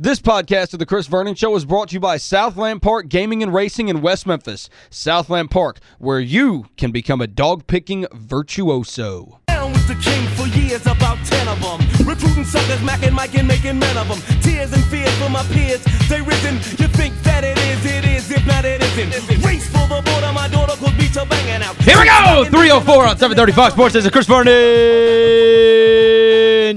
This podcast of the Chris Vernon Show is brought to you by Southland Park Gaming and Racing in West Memphis. Southland Park, where you can become a dog-picking virtuoso. Down with the king for years, about ten of them. Recruiting suckers, macking, Mike, and making men of them. Tears and fears for my peers, they risen. You think that it is, it is, if not, it isn't. Race for the border, my daughter could banging out. Here we go! 304 on 730 Fox Sports. This is the Chris Vernon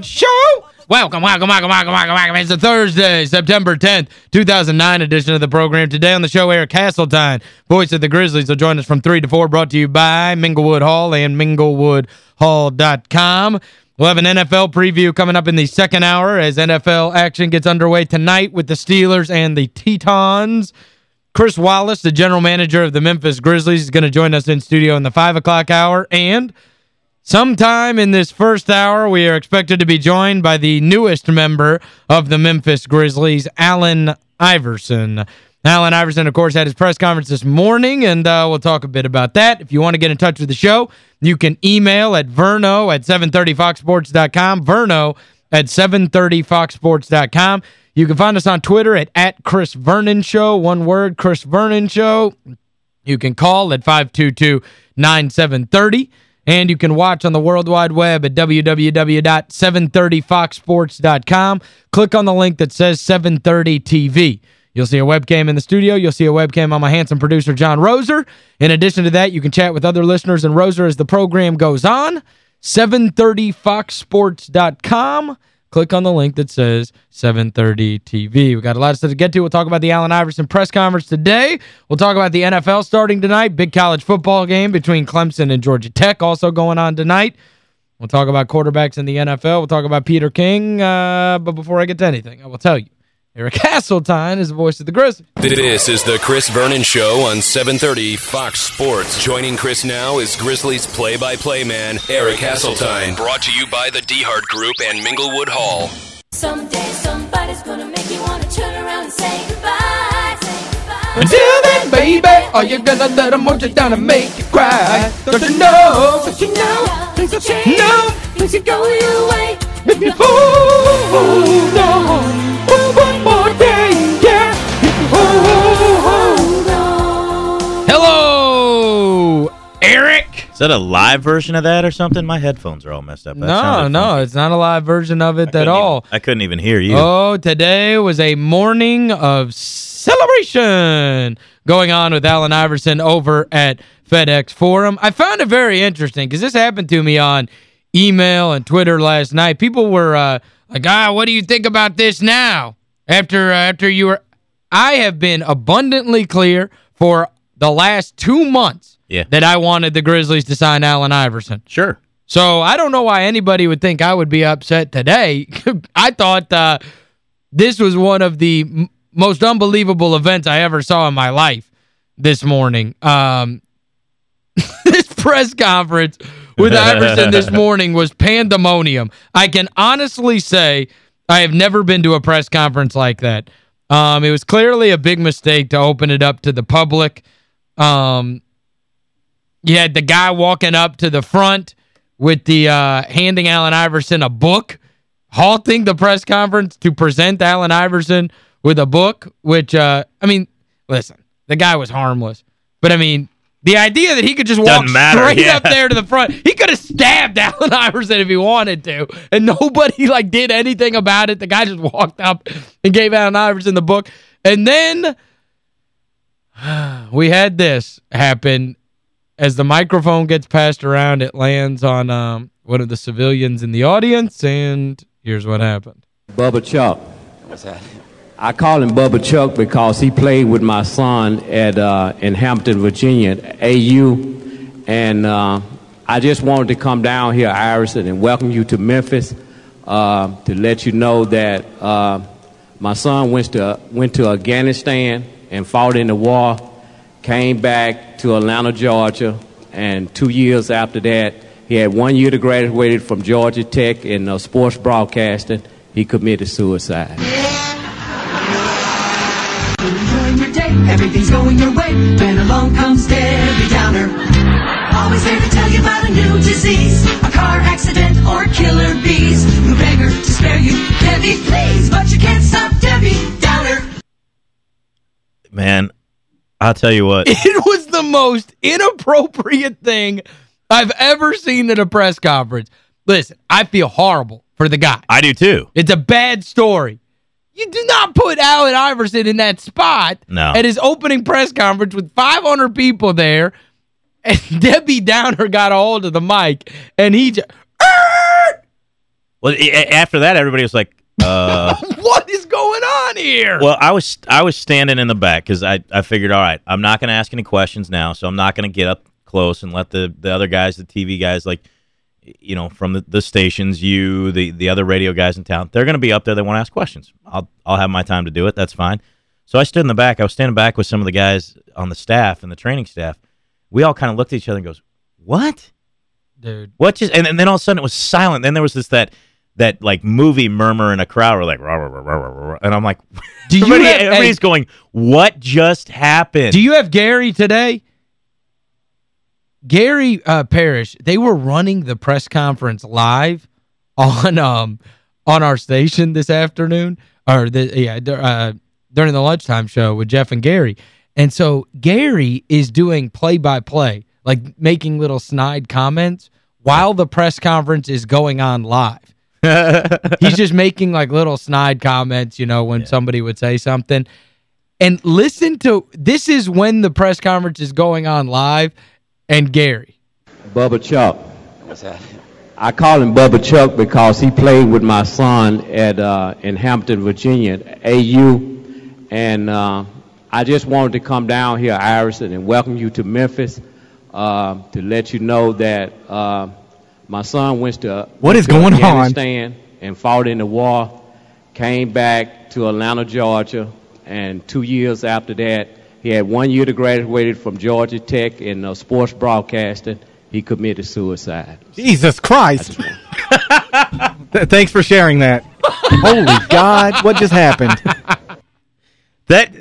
Show. Welcome, welcome, welcome, welcome, welcome, welcome. It's a Thursday, September 10th, 2009 edition of the program. Today on the show, Eric Hasseltine, voice of the Grizzlies, will join us from 3 to 4, brought to you by Minglewood Hall and minglewoodhall.com. We'll have an NFL preview coming up in the second hour as NFL action gets underway tonight with the Steelers and the Titans. Chris Wallace, the general manager of the Memphis Grizzlies, is going to join us in studio in the 5 o'clock hour. And sometime in this first hour, we are expected to be joined by the newest member of the Memphis Grizzlies, Allen Iverson. Allen Iverson, of course, had his press conference this morning, and uh, we'll talk a bit about that. If you want to get in touch with the show, you can email at verno at 730foxsports.com, verno at 730foxsports.com. You can find us on Twitter at, at Chris Vernon Show, one word, Chris Vernon Show. You can call at 522-9730. And you can watch on the World Wide Web at www.730foxsports.com. Click on the link that says 730 TV. You'll see a webcam in the studio. You'll see a webcam on my handsome producer, John Roser. In addition to that, you can chat with other listeners and Roser as the program goes on. 730foxsports.com. Click on the link that says 730 TV. we got a lot of stuff to get to. We'll talk about the Allen Iverson press conference today. We'll talk about the NFL starting tonight. Big college football game between Clemson and Georgia Tech also going on tonight. We'll talk about quarterbacks in the NFL. We'll talk about Peter King. Uh, but before I get to anything, I will tell you. Eric Hasseltine is the voice of the Grizzlies. This is the Chris Vernon Show on 730 Fox Sports. Joining Chris now is Grizzlies play-by-play man Eric Hasseltine. Brought to you by the DeHart Group and Minglewood Hall. Someday somebody's gonna make you wanna turn around and say goodbye. Say goodbye. Until then, baby, are you gonna let them hold you down and make you cry? Don't you know? Don't you know? Things will change. No. Things will go your way. If you hold on that a live version of that or something? My headphones are all messed up. That No, no, funky. it's not a live version of it at all. Even, I couldn't even hear you. Oh, today was a morning of celebration going on with Allen Iverson over at FedEx Forum. I found it very interesting because this happened to me on email and Twitter last night. People were uh, like, ah, what do you think about this now? After, uh, after you were... I have been abundantly clear for the last two months Yeah. that I wanted the Grizzlies to sign Allen Iverson. Sure. So I don't know why anybody would think I would be upset today. I thought uh, this was one of the m most unbelievable events I ever saw in my life this morning. Um, this press conference with Iverson this morning was pandemonium. I can honestly say I have never been to a press conference like that. Um, it was clearly a big mistake to open it up to the public. Um, you had the guy walking up to the front with the uh, handing Allen Iverson a book, halting the press conference to present Allen Iverson with a book, which, uh, I mean, listen, the guy was harmless. But, I mean, the idea that he could just walk Doesn't matter, straight yeah. up there to the front, he could have stabbed Allen Iverson if he wanted to, and nobody, like, did anything about it. The guy just walked up and gave Allen Iverson the book. And then we had this happen as the microphone gets passed around, it lands on um, one of the civilians in the audience, and here's what happened. Bubba Chuck. What's that? I call him Bubba Chuck because he played with my son at uh, in Hampton, Virginia, at AU, and uh, I just wanted to come down here, Iverson, and welcome you to Memphis uh, to let you know that uh, my son went to went to Afghanistan and fought in the war, came back to Atlanta, Georgia, and two years after that, he had one year to graduate from Georgia Tech in uh, sports broadcasting. He committed suicide. Enjoying your day, everything's going your way. Then along comes Debbie Downer. Always there to tell you about a new disease, a car accident or killer bees. Who beg her to spare you, Debbie, please. But you can't stop Debbie I'll tell you what. It was the most inappropriate thing I've ever seen at a press conference. Listen, I feel horrible for the guy. I do too. It's a bad story. You do not put Allen Iverson in that spot No. at his opening press conference with 500 people there, and Debbie Downer got a hold of the mic, and he just, Well, after that, everybody was like, uh, what is going on here? well, I was I was standing in the back because I, I figured, all right, I'm not going to ask any questions now, so I'm not going to get up close and let the, the other guys, the TV guys, like, you know, from the, the stations, you, the, the other radio guys in town, they're going to be up there. They want to ask questions. I'll I'll have my time to do it. That's fine. So I stood in the back. I was standing back with some of the guys on the staff and the training staff. We all kind of looked at each other and goes, what? Dude. What just and, and then all of a sudden it was silent. Then there was this that that like movie murmur in a crowd were like rah, rah, rah, rah, rah, and I'm like Do you everybody- have- everybody's hey, going, What just happened? Do you have Gary today? Gary uh, Parrish, they were running the press conference live on um on our station this afternoon or the yeah uh, during the lunchtime show with Jeff and Gary. And so Gary is doing play-by-play, like making little snide comments while the press conference is going on live. He's just making like little snide comments, you know, when somebody would say something. And listen to this is when the press conference is going on live and Gary. Bubba Chuck. What's that? I call him Bubba Chuck because he played with my son at uh, in Hampton, Virginia, at AU, and uh, I just wanted to come down here, Iverson, and welcome you to Memphis uh, to let you know that uh, my son went to What is to going on? Afghanistan and fought in the war, came back to Atlanta, Georgia, and two years after that, he had one year to graduate from Georgia Tech in uh, sports broadcasting. He committed suicide. Jesus Christ. Thanks for sharing that. Holy God, what just happened? that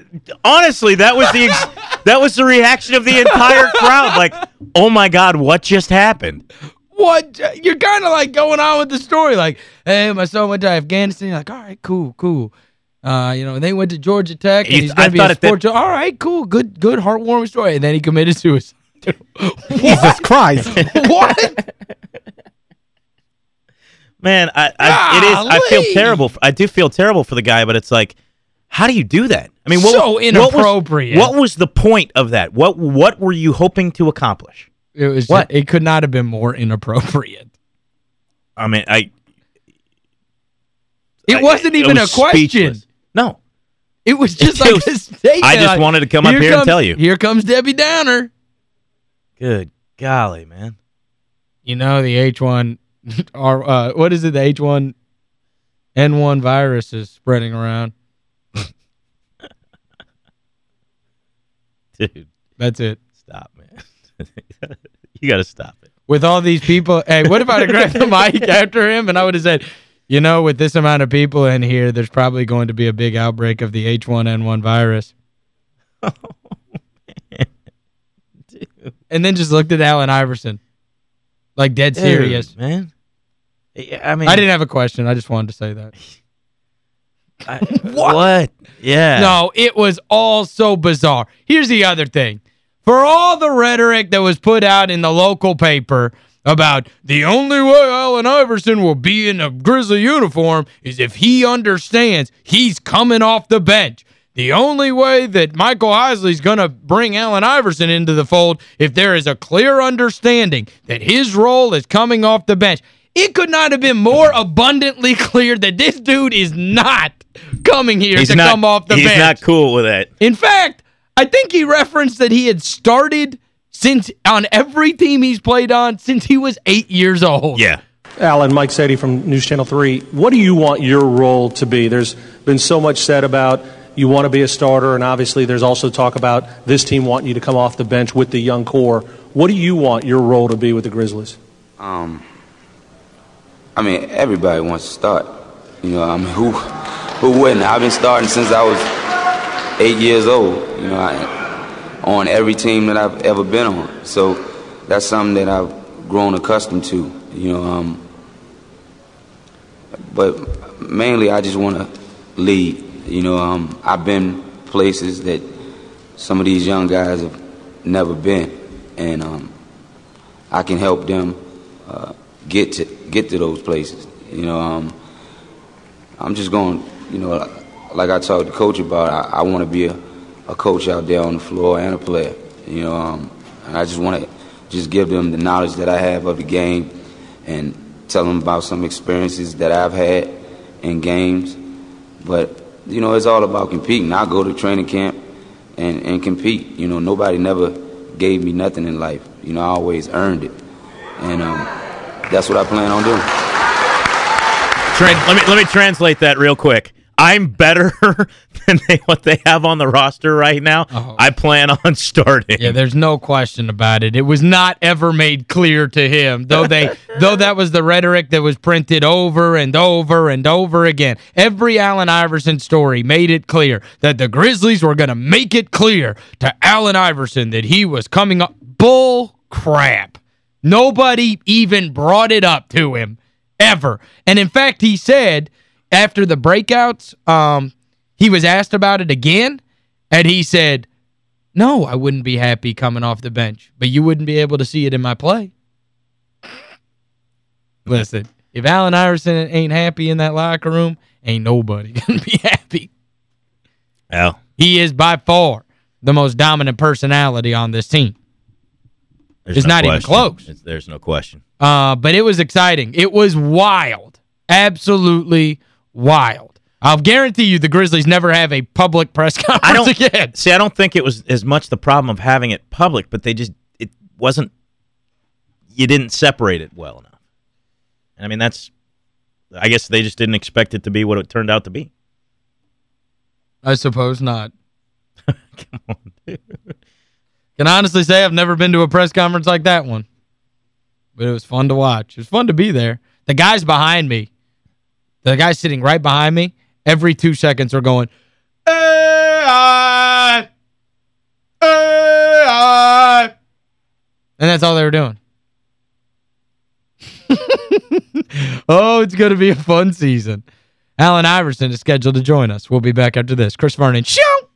honestly, that was the ex- that was the reaction of the entire crowd. Like, oh my God, what just happened? What you're kind of like going on with the story like, "Hey, my son went to Afghanistan." You're like, "All right, cool, cool." Uh, you know, and they went to Georgia Tech and He's- he's going I to be a at sports All right, cool. Good good heartwarming story. And then he committed suicide. Jesus Christ. what? Man, I, I it is I feel Golly. terrible. I do feel terrible for the guy, but it's like how do you do that? I mean, what, So what was- inappropriate. What was, the point of that? What what were you hoping to accomplish? It was What? Just, it could not have been more inappropriate. I mean, I It I- wasn't it even was a question. speechless. No. It was just It like was- a statement. I just wanted to come up here and comes- tell you. Here comes Debbie Downer. Good golly, man. You know the H1 or uh what is it the H1 N1 virus is spreading around. Dude, That's it. stop, man. you got to stop it. With all these people, hey, what if I'd grabbed the mic after him and I would have said, you know, with this amount of people in here, there's probably going to be a big outbreak of the H1N1 virus. and then just looked at Allen Iverson. Like dead serious. Dude, man. I mean, I didn't have a question. I just wanted to say that. I, what? Yeah. No, it was all so bizarre. Here's the other thing. For all the rhetoric that was put out in the local paper about the only way Allen Iverson will be in a Grizzly uniform is if he understands he's coming off the bench. The only way that Michael Heisley's going to bring Allen Iverson into the fold if there is a clear understanding that his role is coming off the bench. It could not have been more abundantly clear that this dude is not coming here he's to not, come off the he's bench. He's not cool with that. In fact, I think he referenced that he had started since on every team he's played on since he was eight years old. Yeah. Allen, Mike Sadie from News Channel 3. What do you want your role to be? There's been so much said about you want to be a starter, and obviously there's also talk about this team wanting you to come off the bench with the young core. What do you want your role to be with the Grizzlies? Um, I mean, everybody wants to start. You know, I mean, who who wouldn't? I've been starting since I was eight years old. You know, I, on every team that I've ever been on. So that's something that I've grown accustomed to. You know, um, but mainly I just want to lead. You know, um, I've been places that some of these young guys have never been, and um, I can help them uh, get to get to those places. You know, um, I'm just going. You know, like I talked to coach about, I, I want to be a, a coach out there on the floor and a player. You know, um, and I just want to just give them the knowledge that I have of the game and tell them about some experiences that I've had in games. But you know, it's all about competing. I go to training camp and, and compete. You know, nobody never gave me nothing in life. You know, I always earned it, and um, that's what I plan on doing. Tra- let me let me translate that real quick. I'm better than they, what they have on the roster right now. Oh. I plan on starting. Yeah, there's no question about it. It was not ever made clear to him, though they though that was the rhetoric that was printed over and over and over again. Every Allen Iverson story made it clear that the Grizzlies were going to make it clear to Allen Iverson that he was coming up. Bull crap. Nobody even brought it up to him, ever. And in fact, he said after the breakouts, um, he was asked about it again, and he said, no, I wouldn't be happy coming off the bench, but you wouldn't be able to see it in my play. Listen, if Allen Iverson ain't happy in that locker room, ain't nobody going to be happy. Well, He is by far the most dominant personality on this team. there's It's no not even close. It's- there's no question. Uh, but it was exciting. It was wild. Absolutely wild. I'll guarantee you the Grizzlies never have a public press conference I don't again. See, I don't think it was as much the problem of having it public, but they just it wasn't you didn't separate it well enough. And I mean that's I guess they just didn't expect it to be what it turned out to be. I suppose not. Come on, dude. Can honestly say I've never been to a press conference like that one. But it was fun to watch. It was fun to be there. The guys behind me, the guys sitting right behind me, every two seconds are going, AI! AI! And that's all they were doing. oh, it's going to be a fun season. Allen Iverson is scheduled to join us. We'll be back after this. Chris Vernon, show!